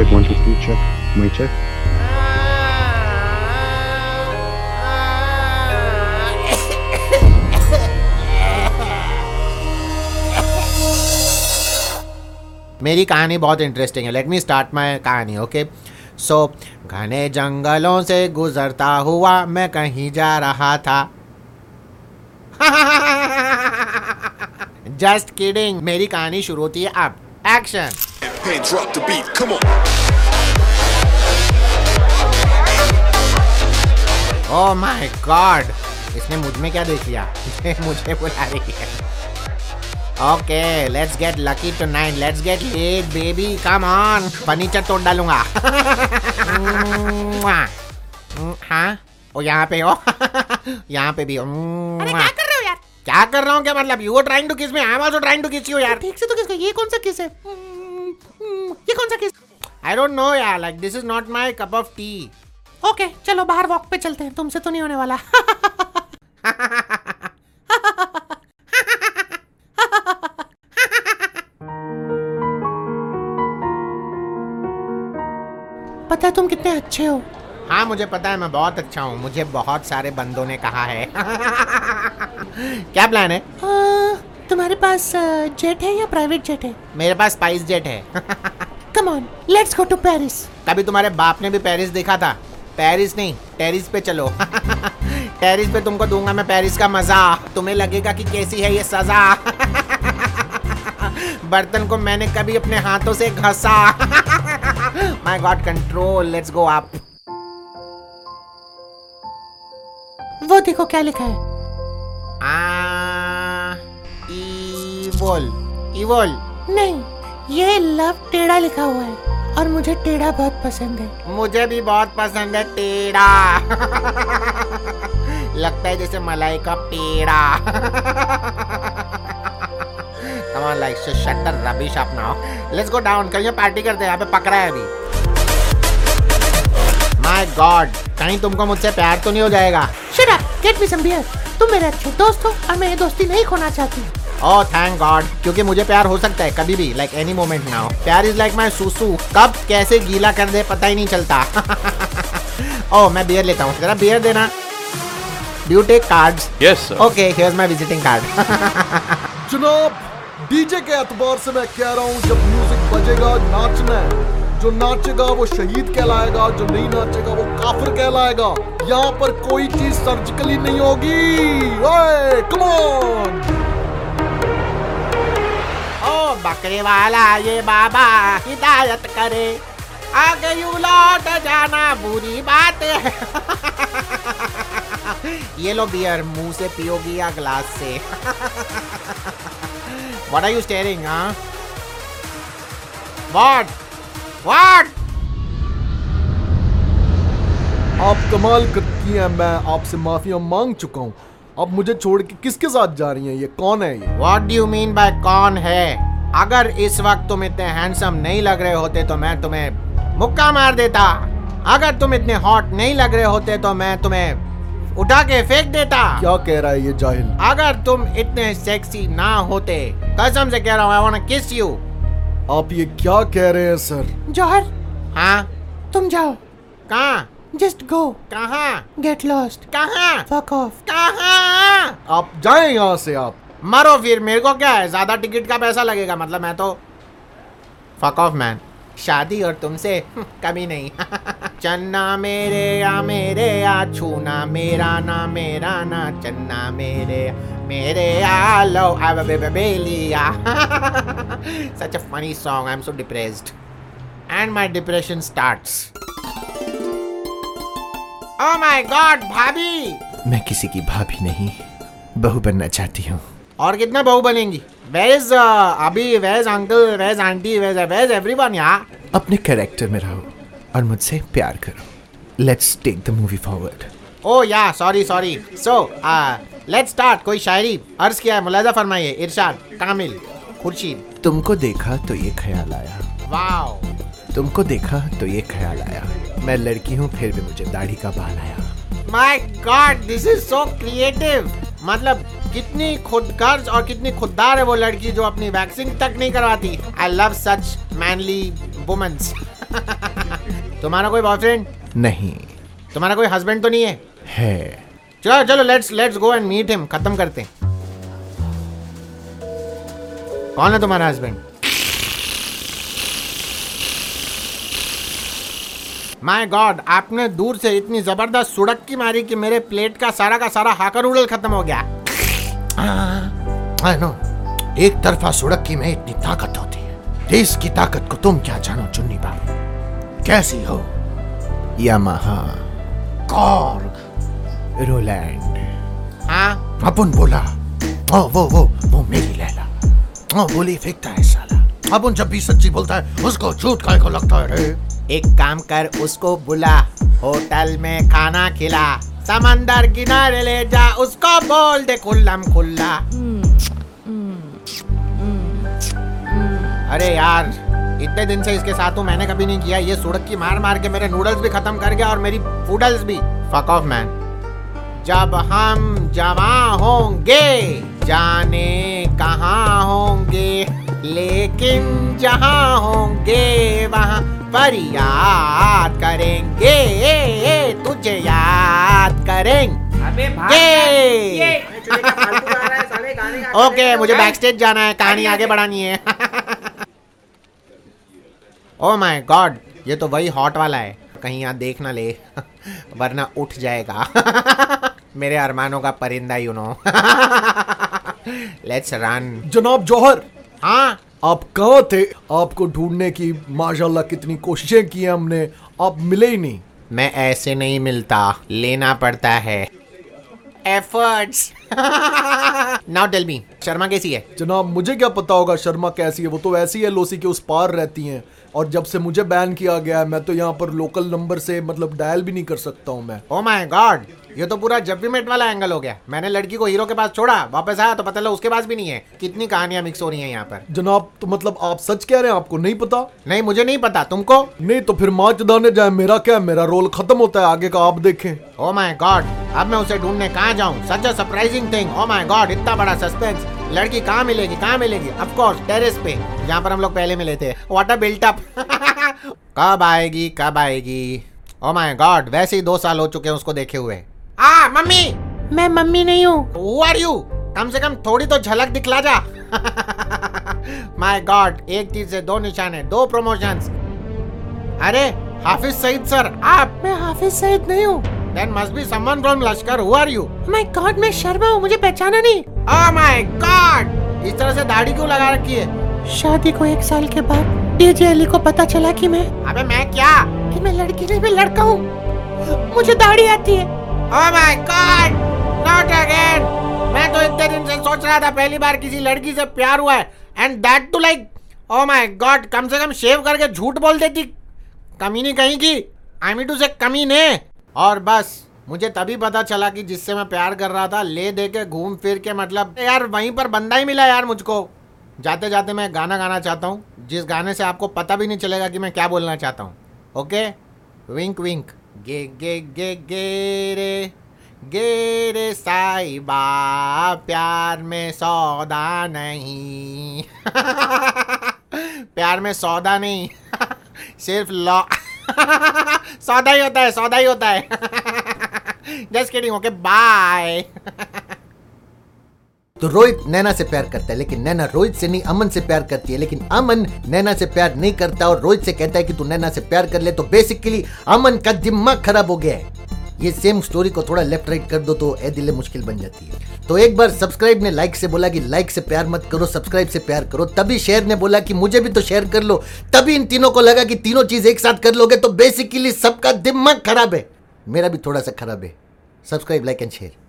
check one two three check. My check. मेरी कहानी बहुत इंटरेस्टिंग है. लेट मी स्टार्ट माई कहानी ओके सो घने जंगलों से गुजरता हुआ मैं कहीं जा रहा था। जस्ट किडिंग मेरी कहानी शुरू होती है अब. Action Hey, drop the beat, come on. Oh my God इसने मुझमें क्या देख लिया? मुझे बुला रही है। Okay let's get lucky tonight let's get late baby come on furniture तोड़ डालूँगा। हाँ? ओ यहाँ पे हो यहाँ पे भी हो अरे क्या कर रहे हो यार? क्या कर रहा हूँ क्या मतलब? You trying to kiss me I am also trying to kiss you यार। ठीक से तो किसका? ये कौन सा किस है? ये कौन सा किस आई डोंट नो यार. Like this is not my cup of tea okay चलो बाहर वॉक पे चलते हैं। तुमसे तो नहीं होने वाला। पता है तुम कितने अच्छे हो। हाँ मुझे पता है मैं बहुत अच्छा हूँ। मुझे बहुत सारे बंदों ने कहा है। क्या प्लान है? आ, तुम्हारे पास जेट है या प्राइवेट जेट है? मेरे पास स्पाइस जेट है। Come on let's go to Paris कभी तुम्हारे बाप ने भी पेरिस देखा था? पेरिस नहीं टेरिस पे चलो। टेरिस पे तुमको दूँगा मैं पेरिस का मज़ा। तुम्हें लगेगा कि कैसी है ये सजा। बर्तन को मैंने कभी अपने हाथों से घसा। My God control let's go up वो देखो क्या लिखा है। आ इवोल इवोल नहीं ये लव टेढ़ा लिखा हुआ है। और मुझे टेढ़ा बहुत पसंद है। मुझे भी बहुत पसंद है टेढ़ा। लगता है जैसे मलाई का पेड़ा। On like shut the rubbish up now let's go down कहीं पार्टी करते हैं? यहाँ पे पकड़ा है अभी। माय गॉड कहीं तुमको मुझसे प्यार तो नहीं हो जाएगा? Shut up get me some beer तुम मेरे अच्छे दोस्त हो और मैं ये दोस्ती नहीं खोना चाहती। ओह थैंक गॉड क्योंकि मुझे प्यार हो सकता है कभी भी लाइक एनी मोमेंट नाउ प्यार इज़ लाइक माय सुसु कब कैसे गीला कर दे पता ही नहीं चलता. ओह मैं बियर लेता हूँ. जरा बियर देना. Do you take cards Yes, sir. My visiting card जनाब डीजे के एतबार से मैं कह रहा हूँ जब म्यूज़िक बजेगा नाचना है. जो नाचेगा वो शहीद कहलाएगा. जो नहीं नाचेगा वो काफिर कहलाएगा. यहाँ पर कोई चीज़ सर्जिकली नहीं होगी. कम ऑन ओ बकरे वाला ये बाबा हिदायत करे। आगे यू लौट जाना बुरी बात है। ये लो बियर मुँह से पियोगी या ग्लास से। What are you staring, huh? What? What? आप कमाल करती हैं मैं आपसे माफिया मांग चुका हूँ। अब मुझे छोड़ के किसके साथ जा रही हैं? ये कौन है ये? What do you mean by कौन है? अगर इस वक्त तुम इतने हैंडसम नहीं लग रहे होते तो मैं तुम्हें मुक्का मार देता। अगर तुम इतने हॉट नहीं लग रहे होते तो मैं तुम्हें उठा के फेंक देता। क्या कह रहा है ये जाहिल? अगर तुम इतने सेक्सी ना होते कसम से कह रहा हूँ आई वांट किस यू आप ये क्या कह रहे हैं सर? जौहर हाँ? तुम जाओ। कहाँ? जस्ट गो कहाँ? गेट लॉस्ट कहाँ? फक ऑफ़ कहाँ? आप जाएँ यहाँ से आप। मरो फिर मेरे को क्या है? ज़्यादा टिकट का पैसा लगेगा। मतलब मैं तो फक ऑफ़ मैन शादी और तुमसे कभी नहीं। चन्ना मेरे या मेरे या छूना मेरा ना मेरा ना, चन्ना मेरे मेरे या लो आई बेलिया such a funny song. I'm so depressed. And my depression starts. Oh my god, भाभी! मैं किसी की भाभी नहीं, बहू बनना चाहती हूँ। और कितने बहू बनेंगी? वेज अभी veg uncle veg aunty veg veg everyone यार अपने कैरेक्टर में रहो और मुझसे प्यार करो। Let's take the movie forward oh yeah sorry sorry so let's start कोई शायरी? अर्ज़ किया है मुलाजा फरमाइए। इरशाद कामिल खुर्शीद। तुमको देखा तो ये ख्याल आया। वाओ तुमको देखा तो ये ख्याल आया। मैं लड़की हूँ फिर भी मुझे दाढ़ी का बाल आया। My God this is so creative मतलब कितनी खुदगर्ज और कितनी खुददार है वो लड़की जो अपनी वैक्सिंग तक नहीं करवाती। I love such manly womens तुम्हारा कोई बॉयफ्रेंड नहीं। तुम्हारा कोई हस्बैंड तो नहीं है? है। चलो चलो let's let's go and meet him खत्म करते हैं। कौन है तुम्हारा हस्बैंड माय गॉड आपने दूर से इतनी ज़बरदस्त सुड़क की मारी कि मेरे प्लेट का सारा का सारा हाकर उड़ल खत्म हो गया। नो एक तरफा सुड़क की में इतनी ताकत होती है। देश की ताकत को तुम क्या जानो चुन्नी बाबू? कैसी हो? Yamaha Korg Roland. हाँ। अपन बोला। ओ वो वो वो मेरी लैला। ओ बोली फेंकता है साला। अपन जब भी सच्ची बोलता है उसको झूठ काय को लगता है रे। एक काम कर, उसको बुला। होटल में खाना खिला। समंदर किनारे ले जा, उसको बोल दे खुल्लम खुल्ला। अरे यार, इतने दिन से इसके साथ हूँ, मैंने कभी नहीं किया। ये सुड़क की मार मार के मेरे नूडल्स भी खत्म कर गया और मेरी फूडल्स भी। फक ऑफ़ मैन जब हम जवा होंगे, जाने कहाँ होंगे, लेकिन जहाँ होंगे, वहाँ पर याद करेंगे तुझे याद करेंगे। अबे ओके मुझे बैक स्टेज जाना है कहानी आगे बढ़ानी है। ओ माय गॉड ये तो वही हॉट वाला है। कहीं यहाँ देख ना ले वरना उठ जाएगा। मेरे अरमानों का परिंदा यू नो लेट्स रन जनाब जौहर। हाँ। आप कहाँ थे? आपको ढूँढने की माशाल्लाह कितनी कोशिशें की हमने। आप मिले ही नहीं। मैं ऐसे नहीं मिलता। लेना पड़ता है। Efforts now tell me Sharma कैसी है? जनाब मुझे क्या पता होगा शर्मा कैसी है? वो तो ऐसी है लोसी के उस पार रहती हैं। और जब से मुझे बैन किया गया है मैं तो यहाँ पर लोकल नंबर से मतलब डायल भी नहीं कर सकता हूँ मैं। ओ माय गॉड ये तो पूरा जब भी मेट वाला एंगल हो गया। मैंने लड़की को हीरो के पास छोड़ा वापस आया तो पता लगा उसके पास भी नहीं है। कितनी कहानियाँ मिक्स हो रही हैं यहाँ पर। जनाब तो मतलब आप सच कह रहे हैं आपको नहीं पता? नहीं मुझे नहीं पता। तुमको? नहीं तो फिर माँ चदाने जाए मेरा क्या मेरा रोल खत्म होता है आगे का आप देखें। ओ माय गॉड अब मैं उसे ढूँढने कहाँ जाऊँ? Such a surprising thing oh my God इतना बड़ा सस्पेंस लड़की कहाँ मिलेगी? कहाँ मिलेगी? ऑफ़ कोर्स टेरेस पे। जहाँ पर हम लोग पहले मिले थे। व्हाट अ बिल्टअप कब आएगी? कब आएगी? ओ माय गॉड वैसे ही दो साल हो चुके हैं उसको देखे हुए। आ मम्मी। मैं मम्मी नहीं हूँ। Are you? कम से कम थोड़ी तो झलक दिखला जा। माय गॉड एक तीर से दो निशाने दो प्रमोशंस अरे हाफिज सईद सर आप। मैं हाफिज सईद नहीं हूँ। Then must be someone from Lashkar who are you my God मैं शर्मा हूँ मुझे पहचाना नहीं। ओह माय गॉड इस तरह से दाढ़ी क्यों लगा रखी है? शादी को एक साल के बाद डीजे अली को पता चला कि मैं अबे मैं क्या? कि मैं लड़की नहीं मैं लड़का हूँ। मुझे दाढ़ी आती है। Oh my God not again मैं तो इतने दिन से सोच रहा था, पहली बार किसी लड़की से प्यार हुआ है। And that too like oh my God कम से कम शेव करके झूठ बोल देती। कमी नहीं कहीं की। आई मीन टू से कमी ने। और बस, मुझे तभी पता चला कि जिससे मैं प्यार कर रहा था, ले दे के, घूम फिर के मतलब यार, वहीं पर बंदा ही मिला यार मुझको। जाते जाते मैं गाना गाना चाहता हूँ। जिस गाने से आपको पता भी नहीं चलेगा कि मैं क्या बोलना चाहता हूँ। Okay wink wink gay gay gay gay रे गे रे साहिबा प्यार में सौदा नहीं। प्यार में सौदा नहीं। सिर्फ़ लॉ सौदा ही होता है, सौदा ही होता है। जस्ट किडिंग ओके बाय तो रोहित नैना से प्यार करता है, लेकिन नैना रोहित से नहीं, अमन से प्यार करती है। लेकिन अमन नैना से प्यार नहीं करता और रोहित से कहता है कि तू नैना से प्यार कर ले तो बेसिकली अमन का दिमाग खराब हो गया है। ये सेम स्टोरी को थोड़ा लेफ़्ट राइट कर दो तो ए दिले मुश्किल बन जाती है। तो एक बार सब्सक्राइब ने लाइक से बोला कि लाइक से प्यार मत करो सब्सक्राइब से प्यार करो। तभी शेयर ने बोला कि मुझे भी तो शेयर कर लो। तभी इन तीनों को लगा कि तीनों चीज़ एक साथ कर लोगे तो बेसिकली सबका दिमाग खराब है। मेरा भी थोड़ा सा खराब है। Subscribe like and share